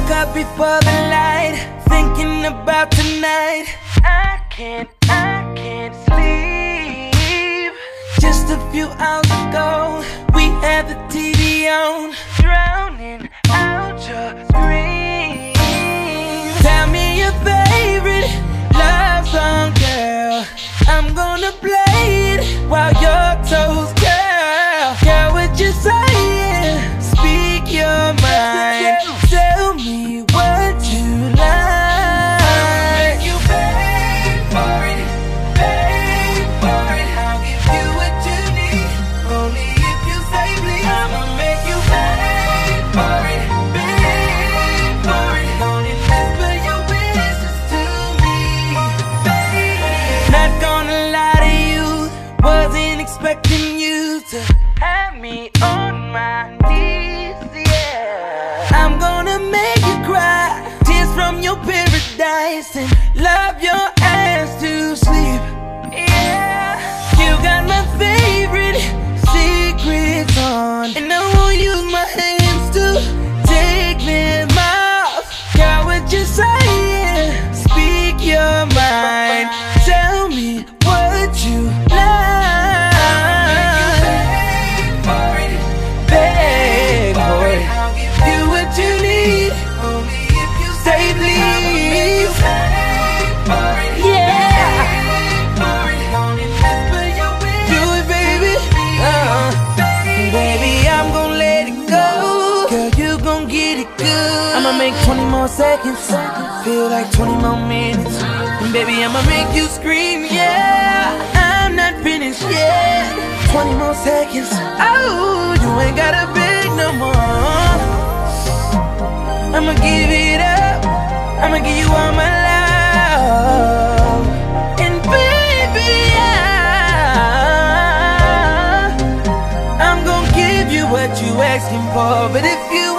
Woke up before the light, thinking about tonight. I can't, I can't sleep. Just a few hours ago, we me on my knees, yeah. I'm gonna make you cry, tears from your paradise, and love your ass to sleep, yeah. You got my favorite secrets on, seconds. Feel like 20 more minutes. And baby, I'ma make you scream, yeah. I'm not finished yet. 20 more seconds. Oh, you ain't gotta beg no more. I'ma give it up. I'ma give you all my love. And baby, I, I'm gonna give you what you asking for. But if you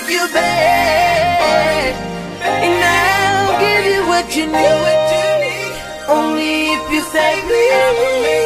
Make you beg. And I'll give you what you need. Only if you say please.